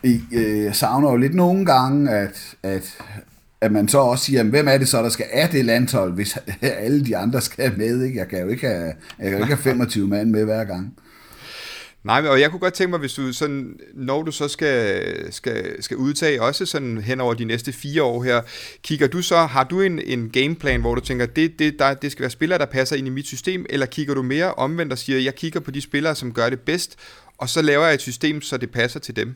jeg, øh, jeg savner jo lidt nogle gange, at, at, at man så også siger, hvem er det så, der skal af det landhold, hvis [laughs] alle de andre skal med. Ikke? Jeg kan jo ikke have, jeg kan jo ikke have [laughs] 25 mand med hver gang. Nej, og jeg kunne godt tænke mig, hvis du sådan, når du så skal, skal, skal udtage, også sådan hen over de næste fire år her, kigger du så, har du en, en gameplan, hvor du tænker, det, det, der, det skal være spillere, der passer ind i mit system, eller kigger du mere omvendt og siger, jeg kigger på de spillere, som gør det bedst, og så laver jeg et system, så det passer til dem?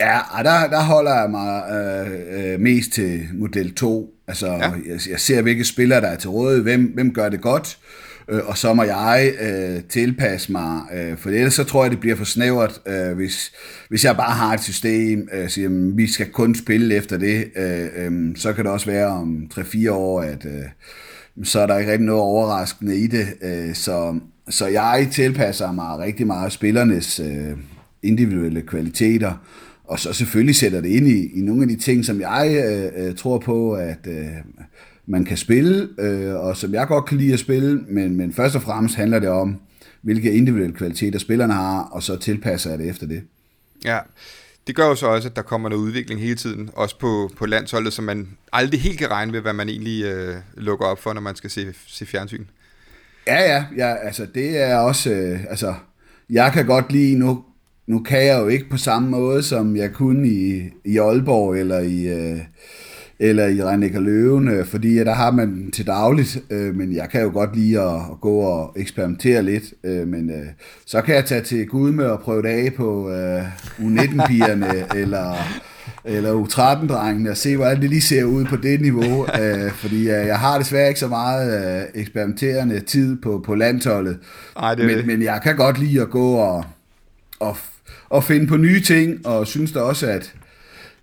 Ja, der, der holder jeg mig øh, øh, mest til model 2. Altså, ja. jeg, jeg ser, hvilke spillere, der er til råd, hvem, hvem gør det godt, øh, Øh, og så må jeg øh, tilpasse mig, øh, for ellers så tror jeg, det bliver for snævert, øh, hvis, hvis jeg bare har et system, øh, siger, jamen, vi skal kun spille efter det, øh, øh, så kan det også være om 3-4 år, at øh, så er der ikke rigtig noget overraskende i det, øh, så, så jeg tilpasser mig rigtig meget spillernes øh, individuelle kvaliteter, og så selvfølgelig sætter det ind i, i nogle af de ting, som jeg øh, øh tror på, at øh, man kan spille, øh, og som jeg godt kan lide at spille, men, men først og fremmest handler det om, hvilke individuelle kvaliteter spillerne har, og så tilpasser jeg det efter det. Ja, det gør jo så også, at der kommer noget udvikling hele tiden, også på, på landsholdet, så man aldrig helt kan regne med, hvad man egentlig øh, lukker op for, når man skal se, se fjernsyn. Ja, ja, ja, altså det er også, øh, altså jeg kan godt lide, nu, nu kan jeg jo ikke på samme måde, som jeg kunne i, i Aalborg eller i... Øh, eller i Reinecker Løven, øh, fordi der har man til dagligt, øh, men jeg kan jo godt lide at, at gå og eksperimentere lidt, øh, men øh, så kan jeg tage til Gudme og prøve det af på øh, U19-pigerne, [laughs] eller eller U13-drengene, og se, hvordan det lige ser ud på det niveau. øh, fordi øh, jeg har desværre ikke så meget øh, eksperimenterende tid på, på landsholdet. Ej, det men, det. men jeg kan godt lide at gå og, og, og finde på nye ting, og synes da også, at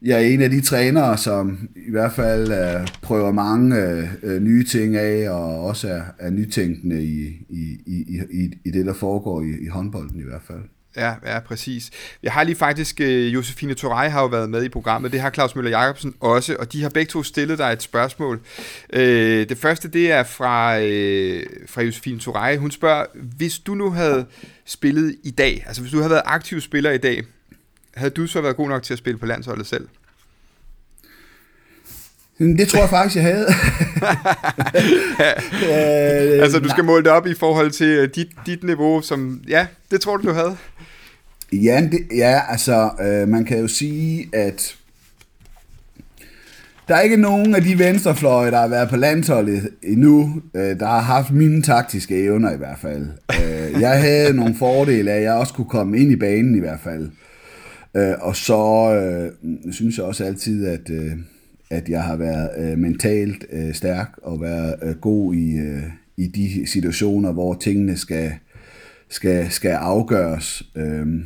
jeg er en af de trænere, som i hvert fald øh, prøver mange øh, øh nye ting af, og også er, er nytænkende i, i, i, i, i det, der foregår i, i håndbolden i hvert fald. Ja, ja, præcis. Jeg har lige faktisk, øh, Josefine Torej har jo været med i programmet, det har Claus Møller Jacobsen også, og de har begge to stillet dig et spørgsmål. Øh, det første, det er fra, øh, fra Josefine Torej. Hun spørger, hvis du nu havde spillet i dag, altså hvis du havde været aktiv spiller i dag, havde du så været god nok til at spille på landsholdet selv? Det tror jeg faktisk, jeg havde. [laughs] øh, altså, du skal måle det op i forhold til dit, dit niveau, som... Ja, det tror du, du havde? Ja, det, ja altså, øh, man kan jo sige, at der er ikke nogen af de venstrefløje, der har været på landsholdet endnu, øh, der har haft mine taktiske evner i hvert fald. Øh, jeg havde nogle fordele af, at jeg også kunne komme ind i banen i hvert fald. Øh, og så øh, synes jeg også altid, at... Øh, at jeg har været øh, mentalt øh, stærk og været øh, god i, øh, i de situationer, hvor tingene skal, skal, skal afgøres. Øhm,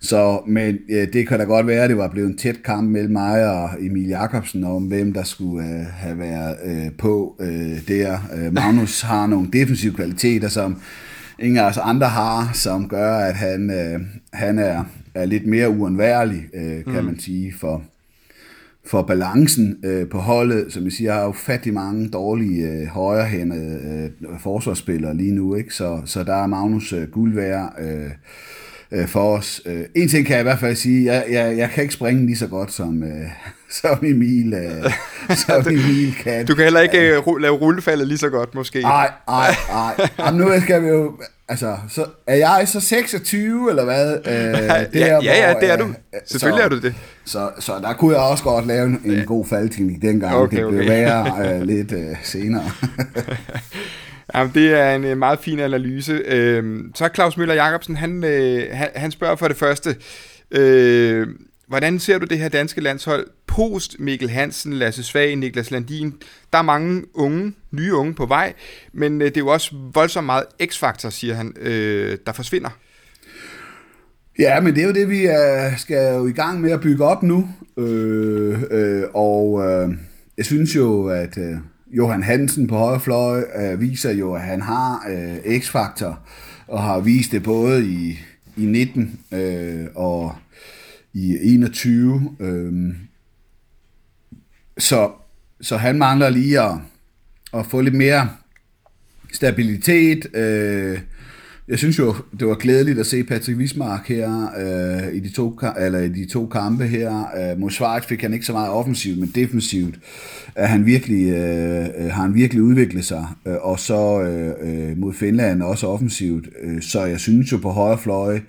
så, men øh, det kan da godt være, at det var blevet en tæt kamp mellem mig og Emil Jakobsen om, hvem der skulle øh, have været øh, på øh, der. Øh, Magnus [laughs] har nogle defensive kvaliteter, som ingen af os andre har, som gør, at han, øh, han er, er lidt mere uundværlig, øh, kan mm. man sige, for for balancen øh, på holdet. Som jeg siger, har jo fattig mange dårlige øh, højrehændede øh, forsvarsspillere lige nu, ikke? Så, så der er Magnus øh, guld værd øh, øh, for os. Øh, en ting kan jeg i hvert fald sige, jeg, jeg, jeg kan ikke springe lige så godt som, øh, [laughs] som Emil, øh, [laughs] som Emil kan. Du kan heller ikke øh, lave rullefaldet lige så godt, måske. Nej, nej, nej. Nu skal vi jo altså, så er jeg så 26, eller hvad? Øh, der, [laughs] ja, ja, ja, det er du. Selvfølgelig så, er du det. Så, så der kunne jeg også godt lave en, en god faldteknik dengang. Okay, det blev okay. værre øh, [laughs] lidt øh, senere. [laughs] Jamen, det er en øh, meget fin analyse. Øh, så Claus Møller Jacobsen, han, øh, han, han spørger for det første, øh, hvordan ser du det her danske landshold post Mikkel Hansen, Lasse Svag, Niklas Landin? Der er mange unge, nye unge på vej, men øh, det er jo også voldsomt meget x-faktor, siger han, øh, der forsvinder. Ja, men det er jo det, vi er, skal jo i gang med at bygge op nu. Øh, øh, og øh, jeg synes jo, at øh, Johan Hansen på højre fløj øh, viser jo, at han har øh, x-faktor, og har vist det både i, i 19 øh, og i 21. Øh, så, så han mangler lige at, at få lidt mere stabilitet. Øh, jeg synes jo, det var glædeligt at se Patrick Wismark her øh, i, de to, eller i de to kampe her. Øh, mod Schweiz fik han ikke så meget offensivt, men defensivt er han virkelig, øh, øh har han virkelig udviklet sig. Øh, og så øh, øh, mod Finland også offensivt. Øh, så jeg synes jo på højre fløje,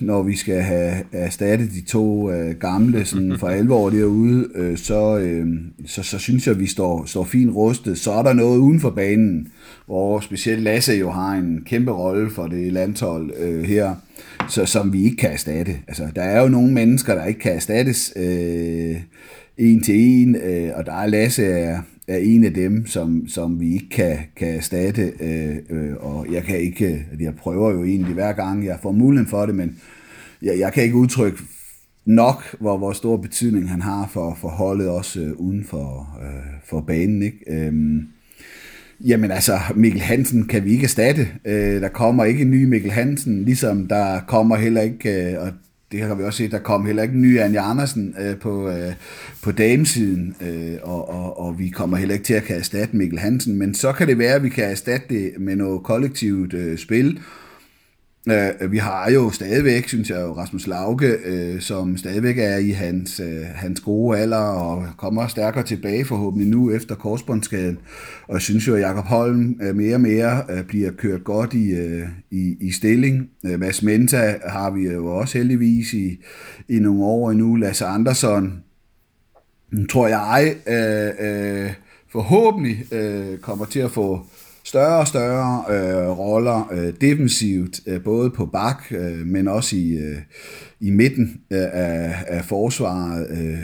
når vi skal have erstattet de to øh, gamle sådan for alvor derude, øh, så, øh, så, så synes jeg, at vi står, står fint rustet. Så er der noget uden for banen, hvor specielt Lasse jo har en kæmpe rolle for det landshold øh, her, så, som vi ikke kan erstatte. Altså, der er jo nogle mennesker, der ikke kan erstattes øh, en til en, øh, og der er Lasse er, er en af dem, som, som vi ikke kan, kan erstatte, øh, øh, og jeg kan ikke, jeg prøver jo egentlig hver gang, jeg får muligheden for det, men jeg, jeg kan ikke udtrykke nok, hvor, hvor stor betydning han har for, for holdet også øh, uden for, øh, for banen. Ikke? Øhm, jamen altså, Mikkel Hansen kan vi ikke erstatte. Øh, der kommer ikke en ny Mikkel Hansen, ligesom der kommer heller ikke, øh, og det har vi også set, der kom heller ikke en ny Anja Andersen øh, på, øh, på damesiden, øh, og, og, og vi kommer heller ikke til at kan erstatte Mikkel Hansen, men så kan det være, at vi kan erstatte det med noget kollektivt øh, spil, Øh, Øh, vi har jo stadigvæk, synes jeg, Rasmus Lauke, øh, som stadigvæk er i hans, øh, hans gode alder og kommer stærkere tilbage forhåbentlig nu efter korsbåndsskaden. Og jeg synes jo, at Jakob Holm øh, mere og mere øh, bliver kørt godt i, øh, i, i stilling. Øh, Mads Menta har vi jo også heldigvis i, i nogle år endnu. Lasse Andersson, tror jeg, øh, øh, forhåbentlig øh, kommer til at få større og større øh, roller øh, defensivt, øh, både på bak, øh, men også i, øh, i midten øh, af, af forsvaret. Øh,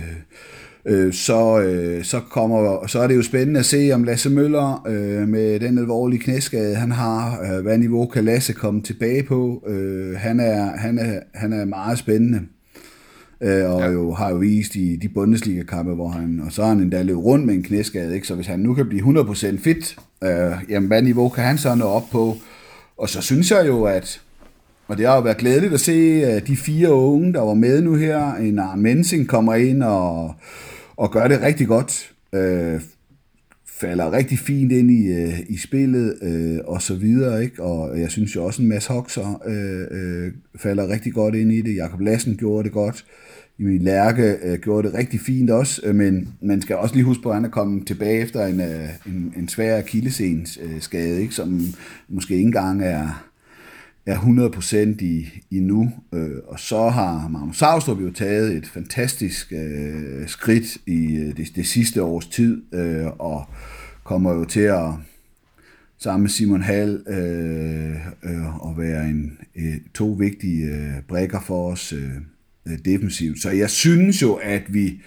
øh, så, øh, så, kommer, så er det jo spændende at se, om Lasse Møller øh, med den alvorlige knæskade, han har, øh, hvad niveau kan Lasse komme tilbage på. Øh, han, er, han, er, han er meget spændende. Øh, og ja. jo har jo vist i de Bundesliga-kampe, hvor han, og så har han endda løbet rundt med en knæskade, ikke? så hvis han nu kan blive 100% fit, øh, jamen hvad niveau kan han så nå op på? Og så synes jeg jo, at og det har jo været glædeligt at se at de fire unge, der var med nu her. En Arne Mensing kommer ind og, og gør det rigtig godt. Øh, falder rigtig fint ind i, øh, i spillet øh, og så videre. Ikke? Og jeg synes jo også, en masse Hoxer øh, øh, falder rigtig godt ind i det. Jakob Lassen gjorde det godt. Emil Lærke øh, gjorde det rigtig fint også, øh, men man skal også lige huske på, at han er kommet tilbage efter en, øh, en, en svær akillesens øh, skade, ikke? som måske ikke engang er, er 100% i, i nu. Øh, og så har Magnus Saustrup jo taget et fantastisk øh, skridt i øh, det, det sidste års tid, øh, og kommer jo til at sammen med Simon Hall øh, øh, og være en, øh, to vigtige øh, brækker for os øh, øh, defensivt. Så jeg synes jo, at vi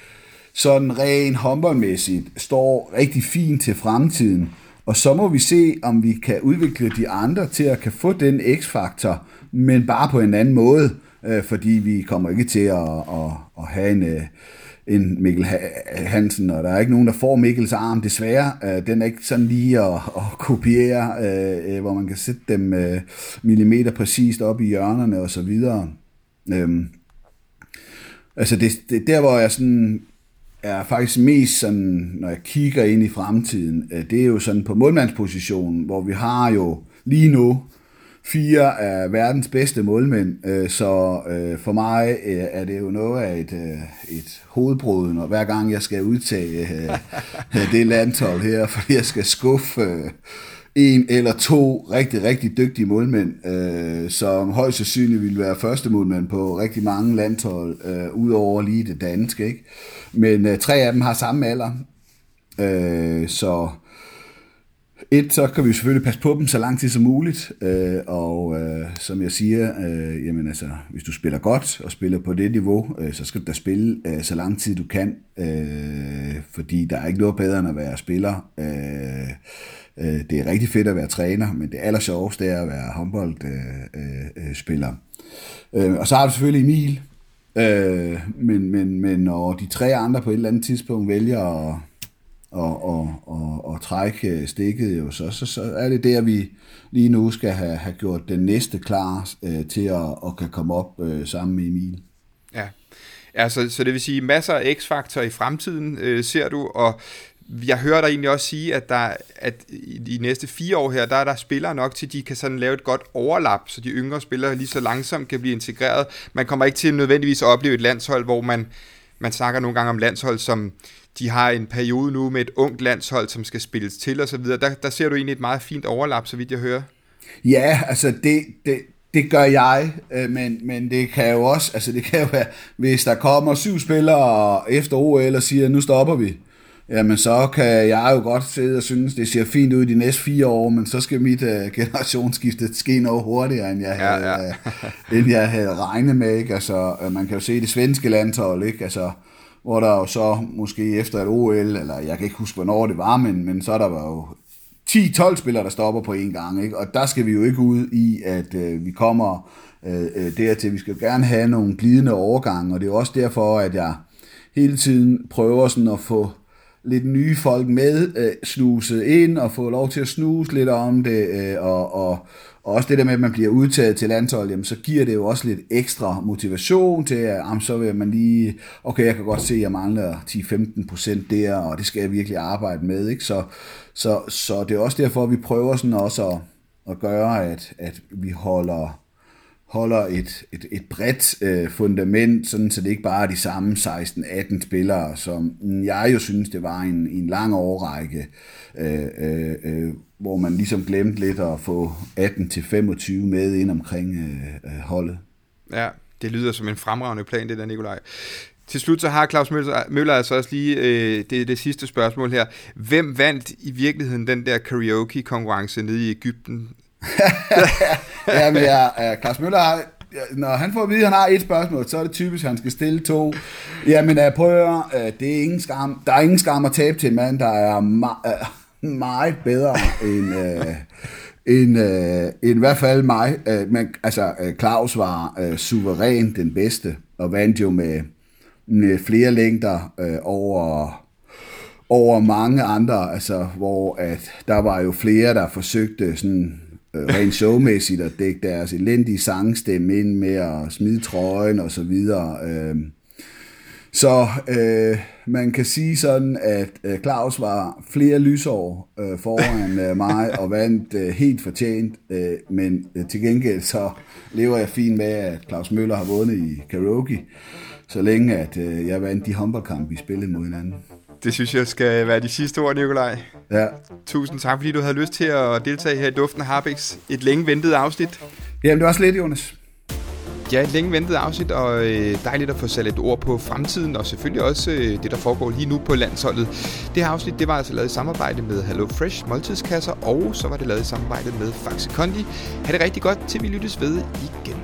sådan rent håndboldmæssigt står rigtig fint til fremtiden, og så må vi se, om vi kan udvikle de andre til at kan få den x-faktor, men bare på en anden måde, øh, fordi vi kommer ikke til at, at, at have en, øh, en Mikkel Hansen, og der er ikke nogen, der får Mikkels arm, desværre. Øh, den er ikke sådan lige at, at kopiere, øh, hvor man kan sætte dem øh, millimeter præcist op i hjørnerne og så videre. Øhm, altså det, det, der, hvor jeg sådan er faktisk mest sådan, når jeg kigger ind i fremtiden, øh, det er jo sådan på målmandspositionen, hvor vi har jo lige nu fire af verdens bedste målmænd, øh, så øh, for mig er det jo noget af et, et hovedbrud, når hver gang jeg skal udtage [laughs] det landhold her, fordi jeg skal skuffe en eller to rigtig, rigtig dygtige målmænd, øh, som højst sandsynligt ville være første målmænd på rigtig mange landhold, øh, udover lige det danske. Ikke? Men øh, tre af dem har samme alder, så et, så kan vi selvfølgelig passe på dem så lang tid som muligt, øh, og øh, som jeg siger, øh, jamen altså, hvis du spiller godt og spiller på det niveau, øh, så skal du da spille øh, så lang tid du kan, øh, fordi der er ikke noget bedre end at være spiller. Øh, øh, det er rigtig fedt at være træner, men det aller sjoveste er at være håndboldspiller. Øh, øh, øh og så har du selvfølgelig Emil, øh, men, men, men når de tre andre på et eller andet tidspunkt vælger at og, og, og, og trække øh, stikket, jo, så, så, så er det der, vi lige nu skal have, have gjort den næste klar øh, til at, at kan komme op øh, sammen med Emil. Ja, altså, så det vil sige masser af x-faktor i fremtiden, øh, ser du, og jeg hører dig egentlig også sige, at, der, at i de næste fire år her, der er der spillere nok til, at de kan sådan lave et godt overlap, så de yngre spillere lige så langsomt kan blive integreret. Man kommer ikke til nødvendigvis at opleve et landshold, hvor man, man snakker nogle gange om landshold, som de har en periode nu med et ungt landshold, som skal spilles til og så videre. Der, der ser du egentlig et meget fint overlap, så vidt jeg hører. Ja, altså det, det, det gør jeg, øh, men, men det kan jo også, altså det kan jo være, hvis der kommer syv spillere efter OL og siger, nu stopper vi, jamen så kan jeg jo godt sidde og synes, det ser fint ud de næste fire år, men så skal mit uh, generationsskifte ske noget hurtigere, end jeg, havde, ja, ja. uh, end jeg havde regnet med. Ikke? Altså, man kan jo se det svenske landshold, ikke? Altså, hvor der jo så måske efter et OL, eller jeg kan ikke huske, hvornår det var, men, men så er der var jo 10-12 spillere, der stopper på en gang, ikke? og der skal vi jo ikke ud i, at øh, vi kommer øh, øh dertil. Vi skal gerne have nogle glidende overgange, og det er også derfor, at jeg hele tiden prøver sådan at få lidt nye folk med øh, snuset ind, og få lov til at snuse lidt om det, øh, og, og, og også det der med, at man bliver udtaget til landshold, jamen, så giver det jo også lidt ekstra motivation til, at jamen, så vil man lige, okay, jeg kan godt se, at jeg mangler 10-15 procent der, og det skal jeg virkelig arbejde med. Ikke? Så, så, så det er også derfor, at vi prøver sådan også at, at gøre, at, at vi holder holder et, et, et bredt øh, fundament, sådan så det ikke bare er de samme 16-18 spillere, som jeg jo synes, det var en, en lang årrække, øh, øh, øh, hvor man ligesom glemte lidt at få 18-25 med ind omkring øh, øh, holdet. Ja, det lyder som en fremragende plan, det der, Nikolaj. Til slut så har Claus Møller, altså også lige øh, det, det sidste spørgsmål her. Hvem vandt i virkeligheden den der karaoke-konkurrence nede i Ægypten? [laughs] ja, men ja, uh, Claus Møller har, når han får at vide, at han har et spørgsmål, så er det typisk, at han skal stille to. Jamen, uh, øh, prøv at høre, uh, det er ingen skam, der er ingen skam at tabe til en mand, der er ma- uh, meget bedre end... Uh, end, øh, end i hvert fald mig. Øh, men altså, øh, Claus var øh, suveræn den bedste, og vandt jo med, med flere længder øh, over over mange andre, altså hvor at der var jo flere, der forsøgte sådan øh, rent showmæssigt at dække deres elendige sangstemme ind med at smide trøjen og så videre. Øh, så øh, man kan sige sådan, at øh, Claus var flere lysår øh, foran øh, mig og vandt øh, helt fortjent, øh, men øh, til gengæld så lever jeg fint med, at Claus Møller har vundet i karaoke, så længe at øh, jeg vandt de håndboldkampe, vi spillede mod hinanden. Det synes jeg skal være de sidste ord, Nikolaj. Ja. Tusind tak, fordi du havde lyst til at deltage her i Duften af Harbex. Et længe ventet afsnit. Jamen, det var også lidt, Jonas. Ja, et længe ventet afsnit, og øh, dejligt at få sat et ord på fremtiden, og selvfølgelig også øh, det, der foregår lige nu på landsholdet. Det her afsnit, det var altså lavet i samarbejde med Hello Fresh måltidskasser, og så var det lavet i samarbejde med Faxe Kondi. Ha' det rigtig godt, til vi lyttes ved igen.